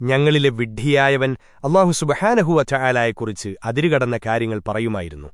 ഞങ്ങളിലെ വിഡ്ഢിയായവൻ അള്ളാഹു സുബഹാനഹുവ ചായാലായെക്കുറിച്ച് അതിരുകടന്ന കാര്യങ്ങൾ പറയുമായിരുന്നു.